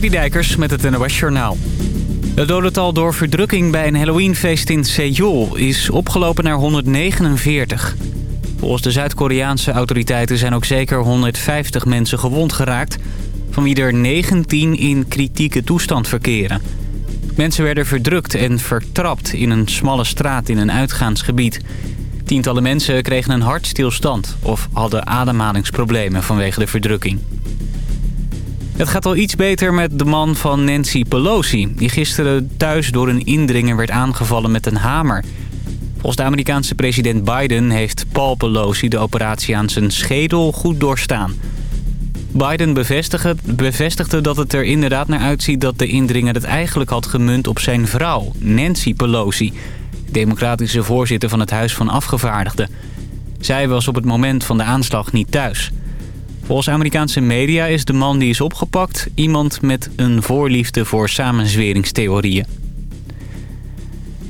Dijkers met het NOS Journaal. Het dodental door verdrukking bij een Halloweenfeest in Seoul is opgelopen naar 149. Volgens de Zuid-Koreaanse autoriteiten zijn ook zeker 150 mensen gewond geraakt... van wie er 19 in kritieke toestand verkeren. Mensen werden verdrukt en vertrapt in een smalle straat in een uitgaansgebied. Tientallen mensen kregen een hartstilstand of hadden ademhalingsproblemen vanwege de verdrukking. Het gaat al iets beter met de man van Nancy Pelosi... die gisteren thuis door een indringer werd aangevallen met een hamer. Volgens de Amerikaanse president Biden heeft Paul Pelosi de operatie aan zijn schedel goed doorstaan. Biden bevestigde, bevestigde dat het er inderdaad naar uitziet dat de indringer het eigenlijk had gemunt op zijn vrouw, Nancy Pelosi... democratische voorzitter van het Huis van Afgevaardigden. Zij was op het moment van de aanslag niet thuis... Volgens Amerikaanse media is de man die is opgepakt... iemand met een voorliefde voor samenzweringstheorieën.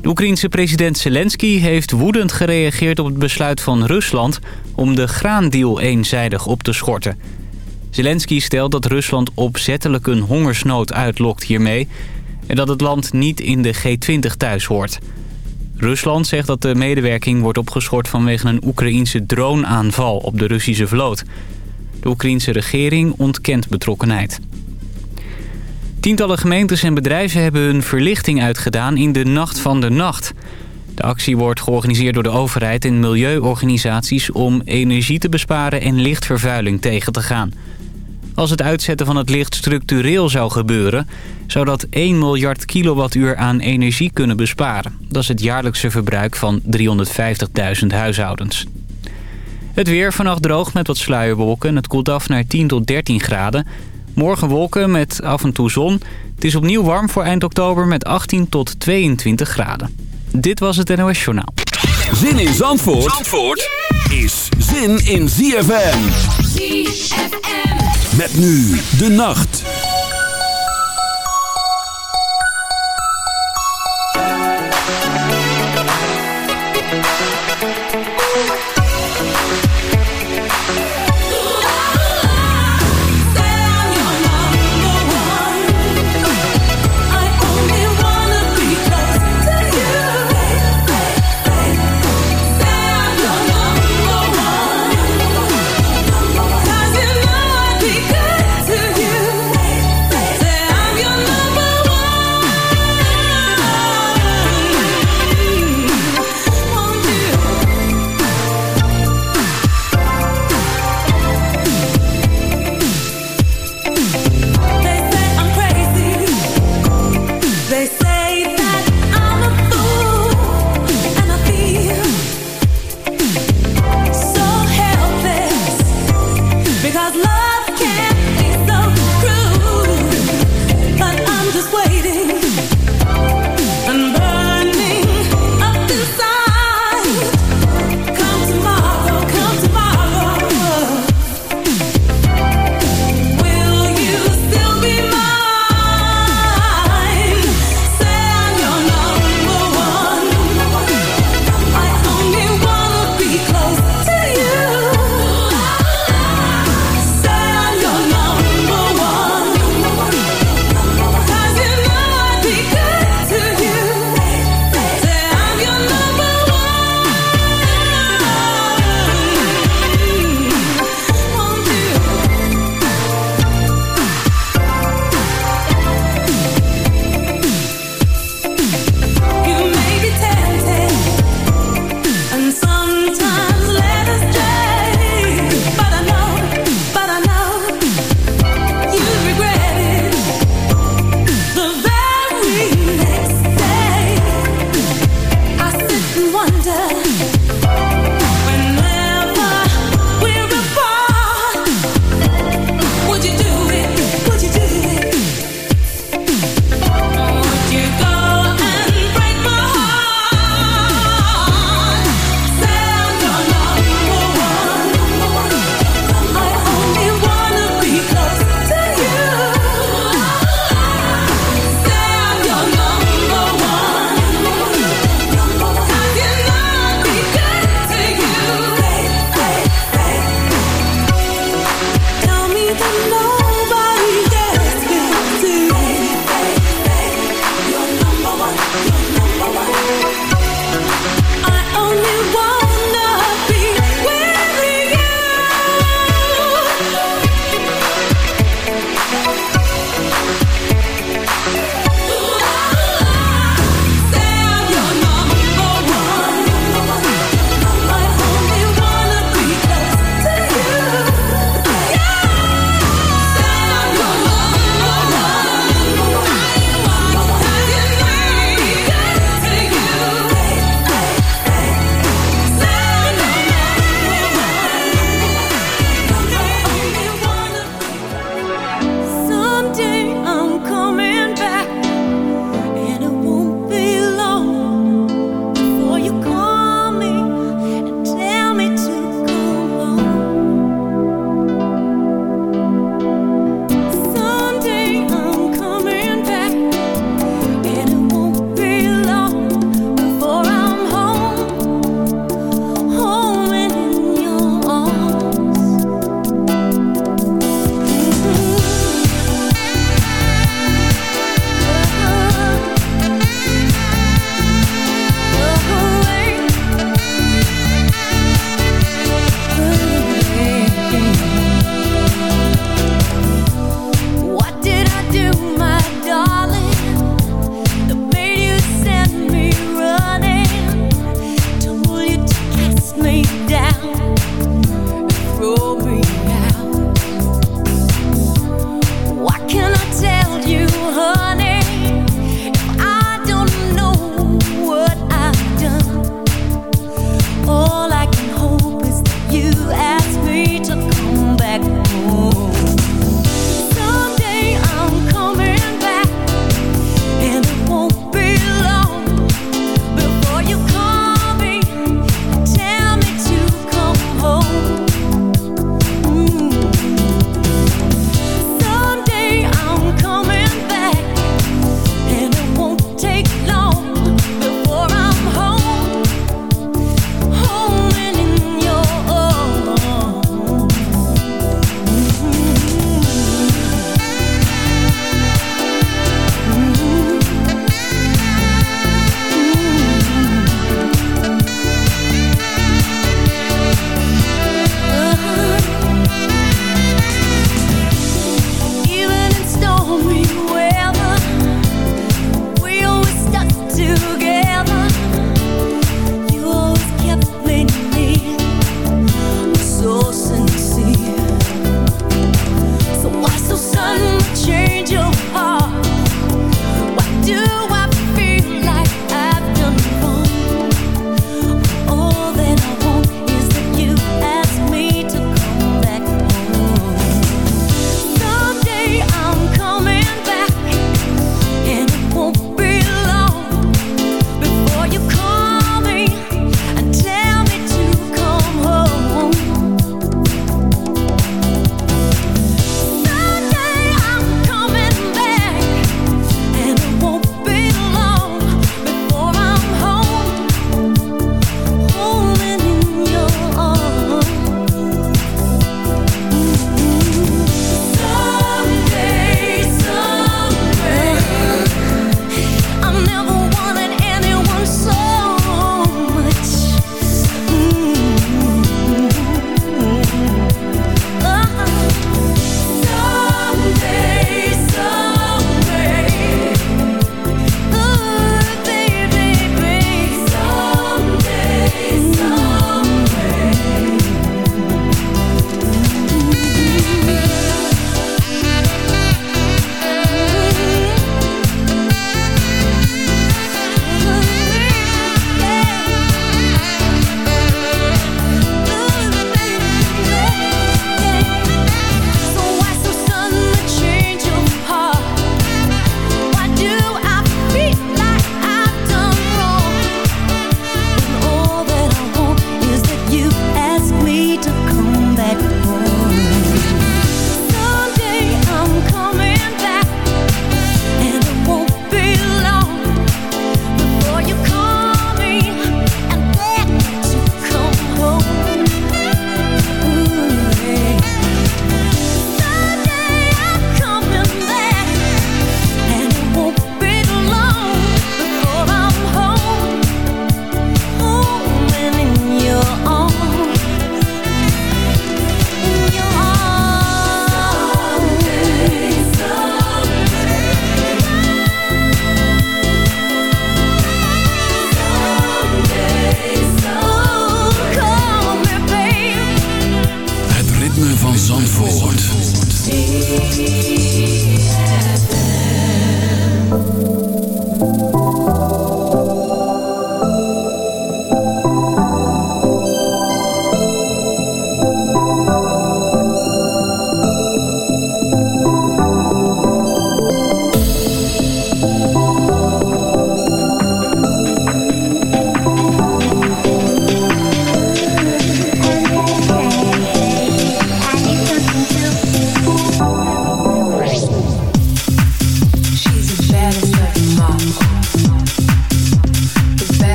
De Oekraïense president Zelensky heeft woedend gereageerd op het besluit van Rusland... om de graandeal eenzijdig op te schorten. Zelensky stelt dat Rusland opzettelijk een hongersnood uitlokt hiermee... en dat het land niet in de G20 thuis hoort. Rusland zegt dat de medewerking wordt opgeschort vanwege een Oekraïense droneaanval op de Russische vloot... De Oekraïense regering ontkent betrokkenheid. Tientallen gemeentes en bedrijven hebben hun verlichting uitgedaan in de Nacht van de Nacht. De actie wordt georganiseerd door de overheid en milieuorganisaties... om energie te besparen en lichtvervuiling tegen te gaan. Als het uitzetten van het licht structureel zou gebeuren... zou dat 1 miljard kilowattuur aan energie kunnen besparen. Dat is het jaarlijkse verbruik van 350.000 huishoudens. Het weer vannacht droog met wat sluierwolken. Het koelt af naar 10 tot 13 graden. Morgen wolken met af en toe zon. Het is opnieuw warm voor eind oktober met 18 tot 22 graden. Dit was het NOS Journaal. Zin in Zandvoort, Zandvoort is zin in ZFM. ZFM. Met nu de nacht.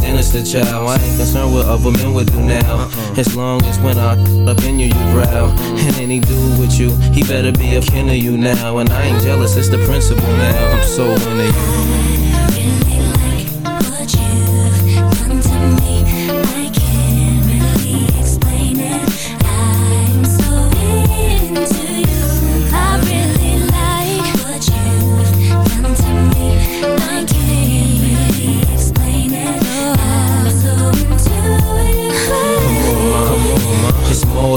dinners the child. I ain't concerned what other men would do now. Uh-uh. As long as when I up in you, you growl. And any dude with you, he better be a kin of you now. And I ain't jealous, it's the principle now. I'm so into you.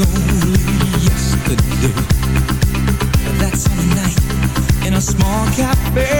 only yesterday. Night in a small cafe.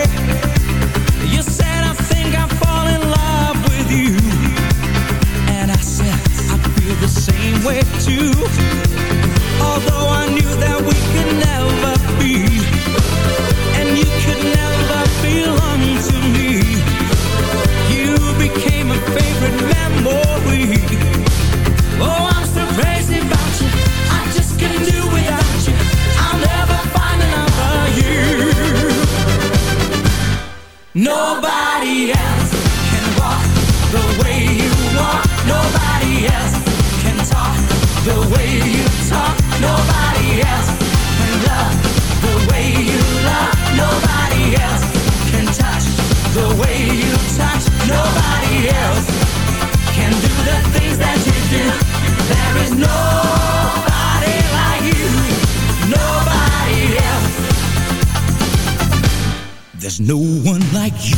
No one like you.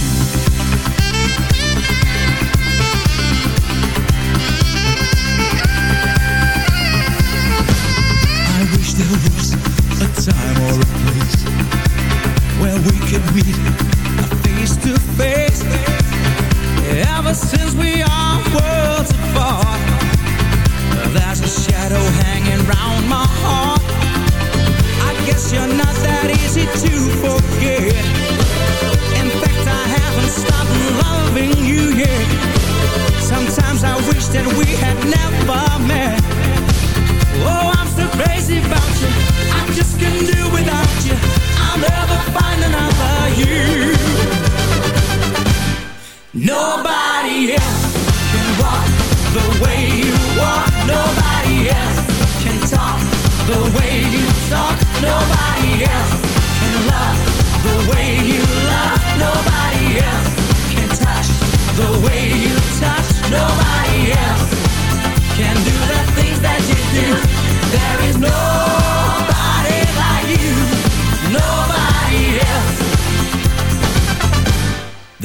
I wish there was a time or a place where we could meet we had never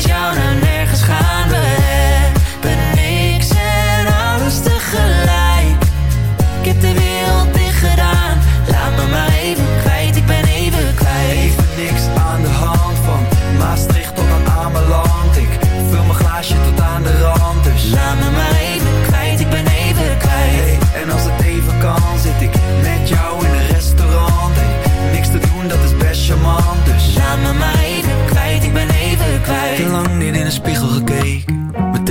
悄然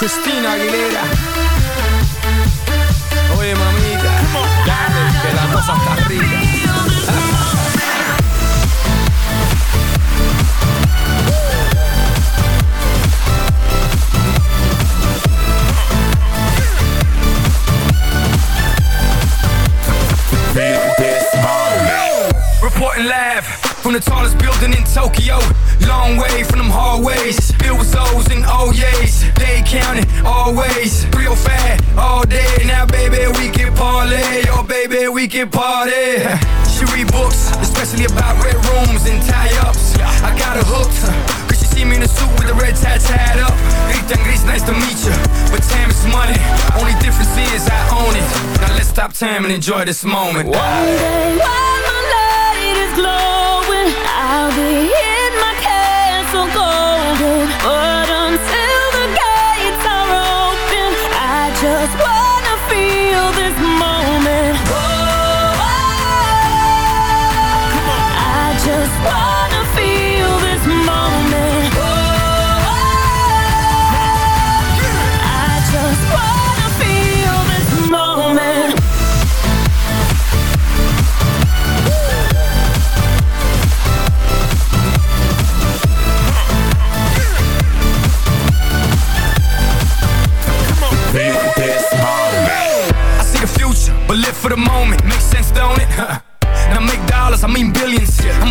Christina Aguilera. Oye, mamita, dale, que la cosa está rica. Reporting live from the tallest building in Tokyo. Long way from them hallways. Filled with O's and O's. They counting always. Real fat all day. Now, baby, we can parlay. Oh, baby, we can party. She read books, especially about red rooms and tie ups. I got her hooked. See me in a suit with the red tie tied up. Rita Gris, nice to meet you. But time is money. Only difference is I own it. Now let's stop time and enjoy this moment. One day while the light is glowing, I'll be in my castle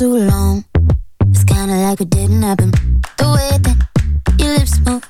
too long. It's kinda like it didn't happen. The way that your lips move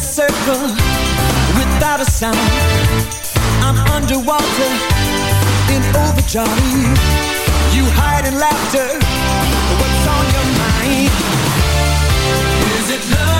circle without a sound. I'm underwater in overdrive. You hide in laughter. What's on your mind? Is it love?